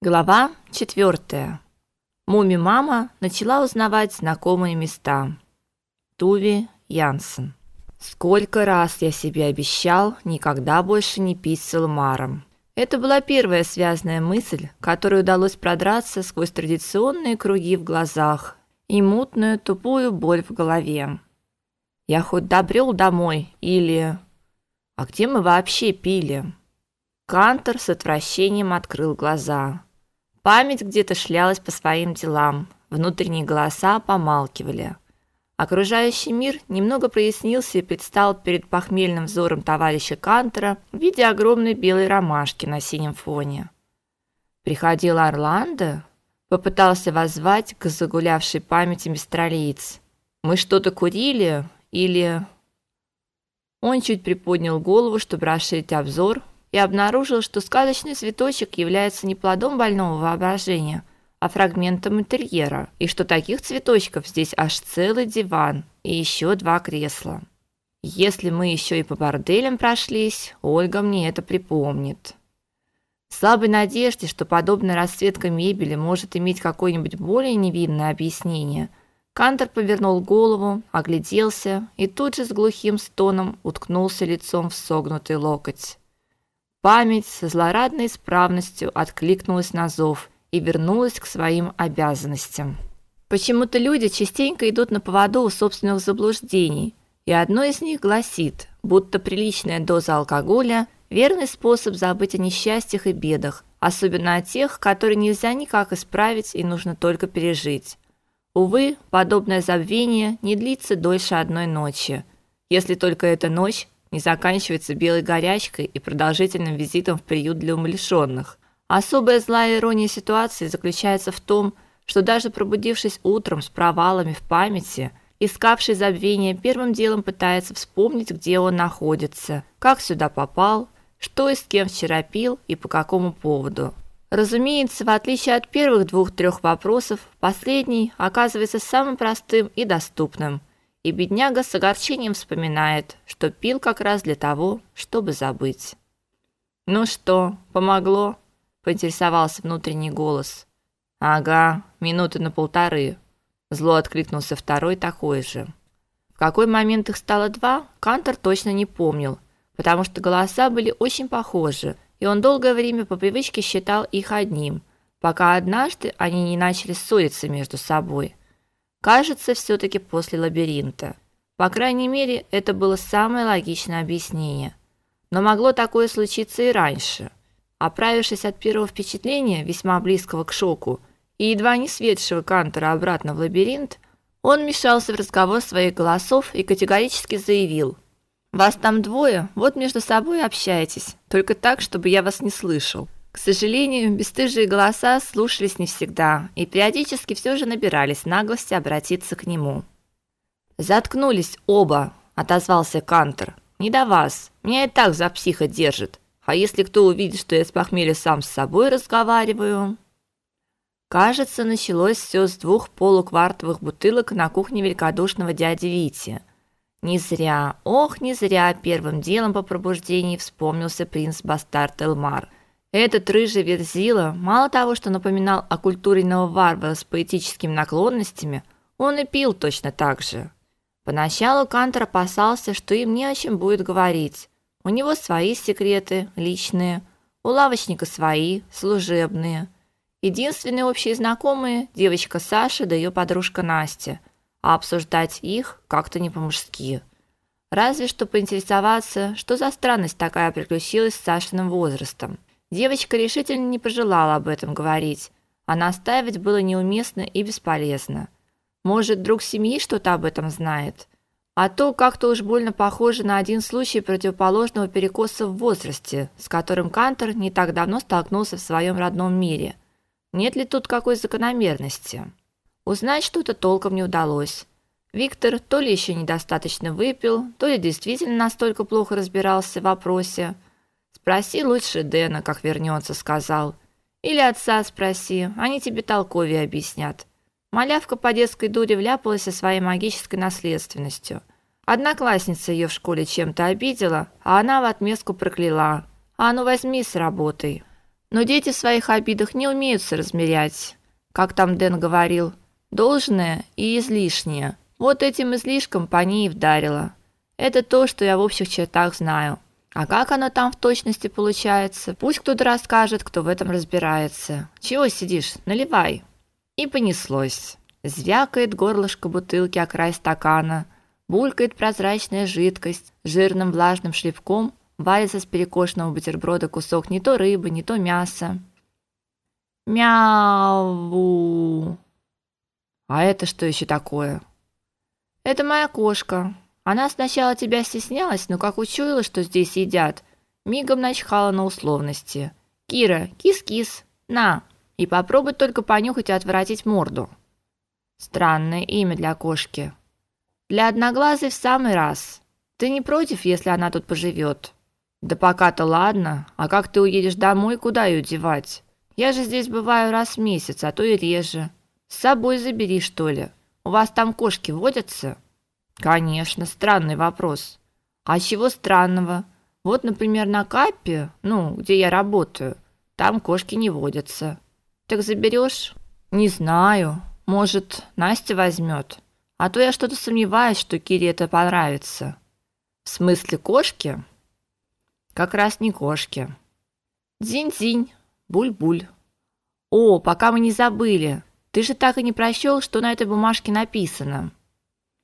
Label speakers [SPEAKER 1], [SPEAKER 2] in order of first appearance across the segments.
[SPEAKER 1] Глава 4. Муми-мама начала узнавать знакомые места. Туви Янсен. Сколько раз я себе обещал никогда больше не пить с Элмаром. Это была первая связная мысль, которой удалось продраться сквозь традиционные круги в глазах и мутную тупую боль в голове. Я хоть добрел домой или А где мы вообще пили? Кантор с отвращением открыл глаза. Память где-то шлялась по своим делам, внутренние голоса помалкивали. Окружающий мир немного прояснился и предстал перед похмельным взором товарища Кантера в виде огромной белой ромашки на синем фоне. Приходил Орландо, попытался воззвать к загулявшей памяти мистралиец. Мы что-то курили или Он чуть приподнял голову, чтобы расширить обзор, и обнаружил, что сказочный цветочек является не плодом больного воображения, а фрагментом интерьера, и что таких цветочков здесь аж целый диван и еще два кресла. Если мы еще и по борделям прошлись, Ольга мне это припомнит. В слабой надежде, что подобная расцветка мебели может иметь какое-нибудь более невинное объяснение, Кантор повернул голову, огляделся и тут же с глухим стоном уткнулся лицом в согнутый локоть. Память со злорадной исправностью откликнулась на зов и вернулась к своим обязанностям. Почему-то люди частенько идут на поводу у собственных заблуждений, и одно из них гласит, будто приличная доза алкоголя верный способ забыть о несчастьях и бедах, особенно о тех, которые нельзя никак исправить и нужно только пережить. Увы, подобное забвение не длится дольше одной ночи, если только эта ночь не заканчивается белой горячкой и продолжительным визитом в приют для умалишенных. Особая злая ирония ситуации заключается в том, что даже пробудившись утром с провалами в памяти, искавший забвение первым делом пытается вспомнить, где он находится, как сюда попал, что и с кем вчера пил и по какому поводу. Разумеется, в отличие от первых двух-трех вопросов, последний оказывается самым простым и доступным – и бедняга с огорчением вспоминает, что пил как раз для того, чтобы забыть. Ну что, помогло? поинтересовался внутренний голос. Ага, минуты на полторы. Зло откликнулся второй такой же. В какой момент их стало два, Кантор точно не помнил, потому что голоса были очень похожи, и он долгое время по привычке считал их одним, пока однажды они не начали ссориться между собой. Кажется, все таки после лабиринта. По крайней мере, это было самое логичное объяснение. Но могло такое случиться и раньше. Оправившись от первого впечатления, весьма близкого к шоку, и едва не светшего Кантера обратно в лабиринт, он вмешался в разговор своих голосов и категорически заявил: "Вас там двое, вот между собой общаетесь, только так, чтобы я вас не слышал". К сожалению, бесстыжие голоса слушались не всегда, и периодически все же набирались наглости обратиться к нему. Заткнулись оба, отозвался Кантер. Не до вас. Меня и так за психа держит. А если кто увидит, что я с похмелья сам с собой разговариваю, Кажется, началось все с двух полуквартовых бутылок на кухне великодушного дяди Вити. Не зря, ох, не зря первым делом по пробуждении вспомнился принц Бастард Элмар – этот рыжий верзила мало того, что напоминал оккультуренного варвара с поэтическими наклонностями, он и пил точно так же. Поначалу Кантер опасался, что им не о чем будет говорить. У него свои секреты, личные, у лавочника свои, служебные. Единственные общие знакомые – девочка Саша да ее подружка Настя, а обсуждать их как-то не по-мужски. Разве что поинтересоваться, что за странность такая приключилась с Сашиным возрастом – Девочка решительно не пожелала об этом говорить, а настаивать было неуместно и бесполезно. Может, друг семьи что-то об этом знает, а то как-то уж больно похоже на один случай противоположного перекоса в возрасте, с которым Кантер не так давно столкнулся в своем родном мире. Нет ли тут какой закономерности? Узнать что-то толком не удалось. Виктор то ли еще недостаточно выпил, то ли действительно настолько плохо разбирался в вопросе, Спроси лучше Дэна, как вернется, сказал. Или отца спроси, они тебе толковее объяснят. Малявка по детской дуре вляпалась со своей магической наследственностью. Одноклассница ее в школе чем-то обидела, а она в отместку прокляла. А ну возьми с работой. Но дети в своих обидах не умеют соразмерять. Как там Дэн говорил, должное и излишнее. Вот этим излишком по ней и вдарило. Это то, что я в общих чертах знаю. А как оно там в точности получается? Пусть кто-то расскажет, кто в этом разбирается. Чего сидишь? Наливай. И понеслось. Звякает горлышко бутылки о край стакана, булькает прозрачная жидкость, жирным влажным шлепком валится с перекошенного бутерброда кусок не то рыбы, не то мяса. Мяу. А это что еще такое? Это моя кошка. Она сначала тебя стеснялась, но как учуяла, что здесь едят, мигом начхала на условности. Кира, кис-кис, на, и попробуй только понюхать и отвратить морду. Странное имя для кошки. Для одноглазой в самый раз. Ты не против, если она тут поживет? Да пока-то ладно. А как ты уедешь домой, куда ее девать? Я же здесь бываю раз в месяц, а то и реже. С собой забери, что ли. У вас там кошки водятся? Конечно, странный вопрос. А чего странного? Вот, например, на Капе, ну, где я работаю, там кошки не водятся. Так заберешь? Не знаю. Может, Настя возьмет. А то я что-то сомневаюсь, что Кире это понравится. В смысле кошки? Как раз не кошки. Дзинь-дзинь, буль-буль. О, пока мы не забыли. Ты же так и не прочел, что на этой бумажке написано.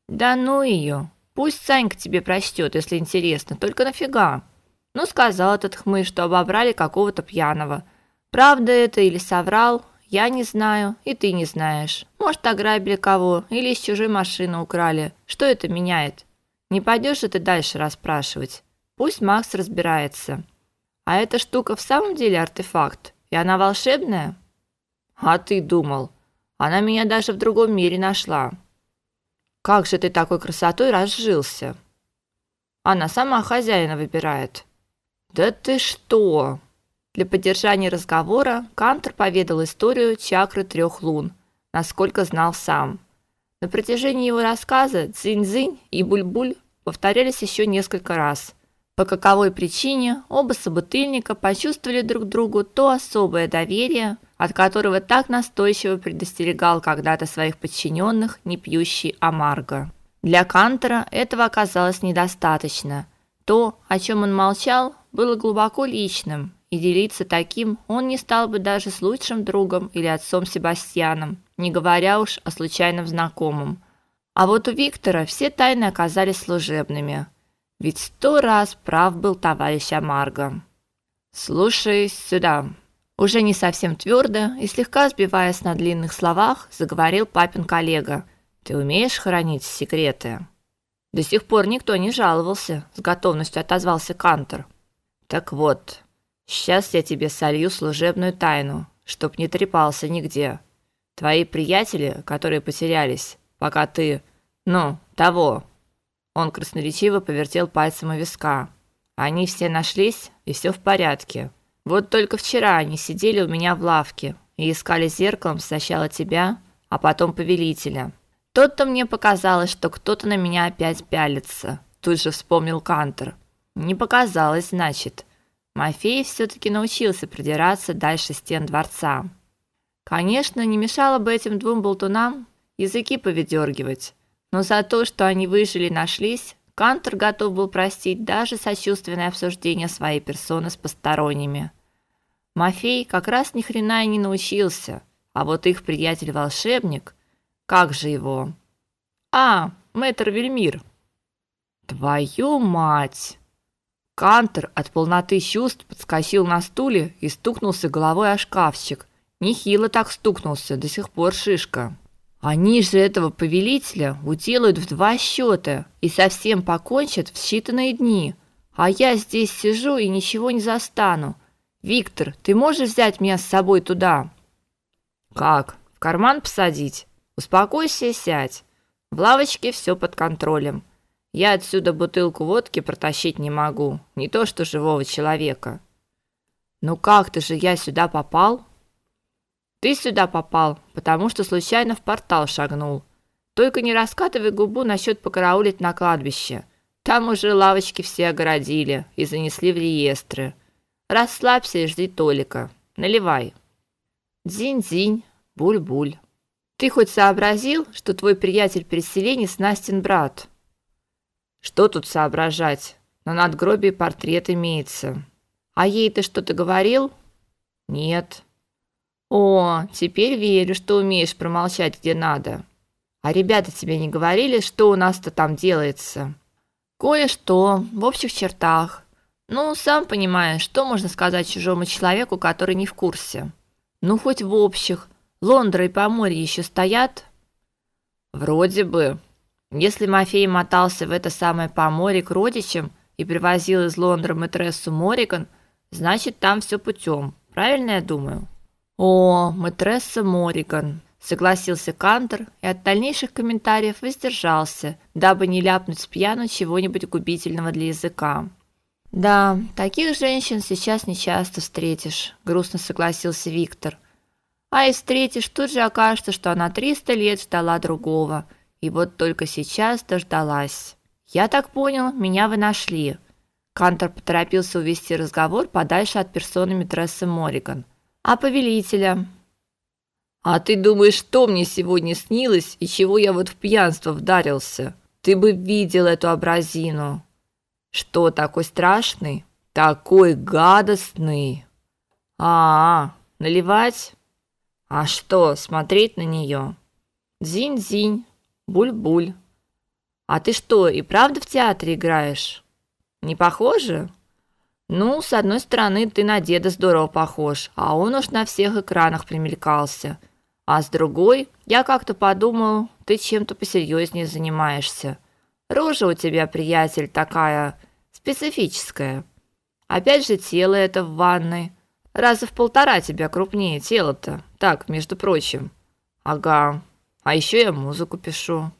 [SPEAKER 1] Да ну ее. Пусть Санька тебе прочтет, если интересно. Только нафига? Ну, сказал этот хмырь, что обобрали какого-то пьяного. Правда это или соврал, я не знаю, и ты не знаешь. Может, ограбили кого или из чужой машины украли. Что это меняет? Не пойдешь же ты дальше расспрашивать. Пусть Макс разбирается. А эта штука в самом деле артефакт, и она волшебная? А ты думал? Она меня даже в другом мире нашла. Как же ты такой красотой разжился? Она сама хозяина выбирает. Да ты что? Для поддержания разговора Кантер поведал историю чакры трех лун, насколько знал сам. На протяжении его рассказа Цзинь-Цзинь и Буль-Буль повторялись еще несколько раз. По каковой причине оба собутыльника почувствовали друг другу то особое доверие, от которого так настойчиво предостерегал когда-то своих подчиненных непьющий Амарго. Для Кантера этого оказалось недостаточно. То, о чем он молчал, было глубоко личным, и делиться таким он не стал бы даже с лучшим другом или отцом Себастьяном, не говоря уж о случайном знакомом. А вот у Виктора все тайны оказались служебными. Ведь сто раз прав был товарищ Амарго. «Слушай сюда», уже не совсем твердо и слегка сбиваясь на длинных словах, заговорил папин коллега. Ты умеешь хранить секреты? До сих пор никто не жаловался, с готовностью отозвался Кантер. Так вот, Сейчас я тебе солью служебную тайну, чтоб не трепался нигде. Твои приятели, которые потерялись, пока ты, ну, того. Он красноречиво повертел пальцем у виска. Они все нашлись, и все в порядке. Вот только вчера они сидели у меня в лавке и искали зеркалом сначала тебя, а потом повелителя. Тот-то мне показалось, что кто-то на меня опять пялится. Тут же вспомнил Кантер. Не показалось, значит. Мафей все-таки научился продираться дальше стен дворца. Конечно, не мешало бы этим двум болтунам языки поведергивать, но за то, что они выжили и нашлись, Кантер готов был простить даже сочувственное обсуждение своей персоны с посторонними. Мафей как раз ни хрена и не научился, а вот их приятель-волшебник, как же его? А, мэтр Вельмир. Твою мать! Кантер от полноты чувств подскочил на стуле и стукнулся головой о шкафчик. Нехило так стукнулся, до сих пор шишка. Они же этого повелителя уделают в два счета и совсем покончат в считанные дни. А я здесь сижу и ничего не застану. Виктор, ты можешь взять меня с собой туда? Как? В карман посадить? Успокойся и сядь. В лавочке все под контролем. Я отсюда бутылку водки протащить не могу, не то что живого человека. Ну как ты же я сюда попал? Ты сюда попал, потому что случайно в портал шагнул. Только не раскатывай губу насчет покараулить на кладбище. Там уже лавочки все огородили и занесли в реестры. Расслабься и жди Толика. наливай. Дзинь-дзинь, буль-буль. Ты хоть сообразил, что твой приятель-переселенец Настин брат? Что тут соображать? На надгробии портрет имеется. А ей ты что-то говорил? Нет. О, теперь верю, что умеешь промолчать где надо. А ребята тебе не говорили, что у нас-то там делается? Кое-что, в общих чертах. Ну, сам понимаешь, что можно сказать чужому человеку, который не в курсе. Ну, хоть в общих. Лондра и Поморье еще стоят? Вроде бы. Если Мафей мотался в это самое Поморье к родичам и привозил из Лондра матрессу Мориган, значит, там все путем. Правильно я думаю? О, матресса Мориган согласился Кантер и от дальнейших комментариев воздержался, дабы не ляпнуть с пьяну чего-нибудь губительного для языка. Да, таких женщин сейчас не часто встретишь, грустно согласился Виктор. А и встретишь, тут же окажется, что она 300 лет ждала другого, и вот только сейчас дождалась. Я так понял, меня вы нашли. Кантер поторопился увести разговор подальше от персоны митрессы Мориган. А повелителя а ты думаешь, что мне сегодня снилось и чего я вот в пьянство вдарился? Ты бы видел эту образину. Что такой страшный? Такой гадостный. А, -а, наливать? А что, смотреть на нее? Зинь-зинь, буль-буль. А ты что, и правда в театре играешь? Не похоже? Ну, с одной стороны, ты на деда здорово похож, а он уж на всех экранах примелькался. А с другой, я как-то подумал, ты чем-то посерьезнее занимаешься. Рожа у тебя, приятель, такая специфическая. Опять же, тело это в ванной. Раза в полтора тебя крупнее тело-то. Так, между прочим. Ага. А еще я музыку пишу.